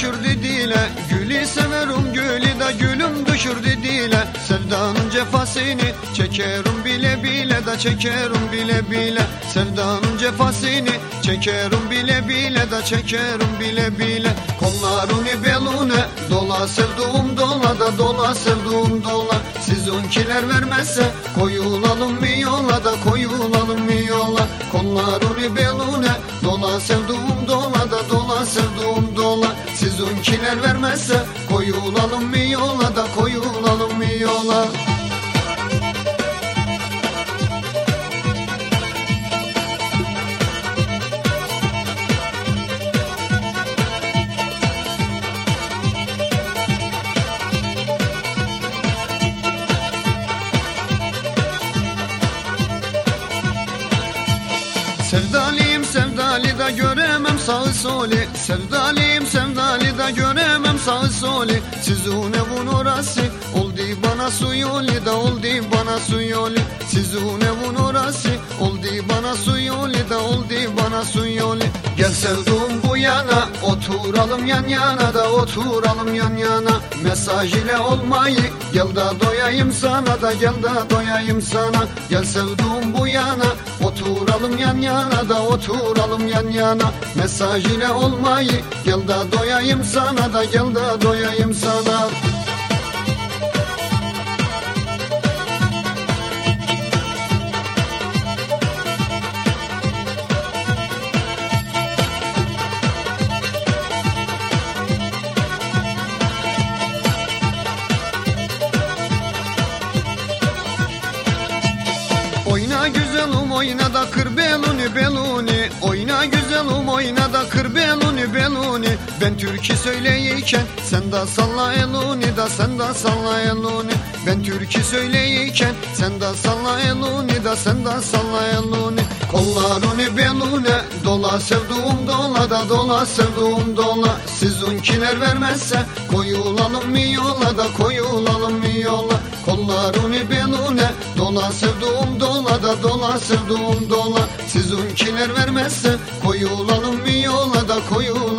düşürdü dile Gülü severim gülü de gülüm düşürdü dile Sevdanın cefasını çekerim bile bile de çekerim bile bile. Sevdanın cefasını çekerim bile bile de çekerim bile bile. Kollarını belune dola sevduğum dola da dola sevduğum dola. Sizinkiler vermezse koyulalım mı yola da koyulalım mı yola? Kollarını belune dola sevduğum dola da dola sevduğum dola. Sizinkiler vermezse koyulalım mı yola da koyulalım mı yola. Sevdali da göremem sağı soli. Sevdalıyım sevdali da göremem sağı soli. Sizin evun orası oldu bana su yoli da oldu bana su yoli. Sizin evun orası oldu bana su yoli da oldu bana su yoli. Gel sevduğum bu yana oturalım yan yana da oturalım yan yana. Mesaj ile olmayı gel da doyayım sana da gel da doyayım sana. Gel sevduğum bu yana oturalım yan yana da oturalım yan yana. Mesaj ile olmayı gel da doyayım sana da gel da doyayım sana Oyna güzelim oyna da kır beluni beluni. Oyna güzelim oyna da kır beluni beluni. Ben türkü söyleyirken sen de salla eluni da sen de salla eluni. Ben türkü söyleyirken sen de salla eluni da sen de salla eluni. Kollarını belune dola sevduğum dola da dola sevduğum dola. Sizinkiler vermezse koyulalım mı yola da koyulalım mı yola. Kollarını Dola sevduğum dola da dola sevduğum dola. Siz unkiler vermezse koyulalım bir yola da koyulalım.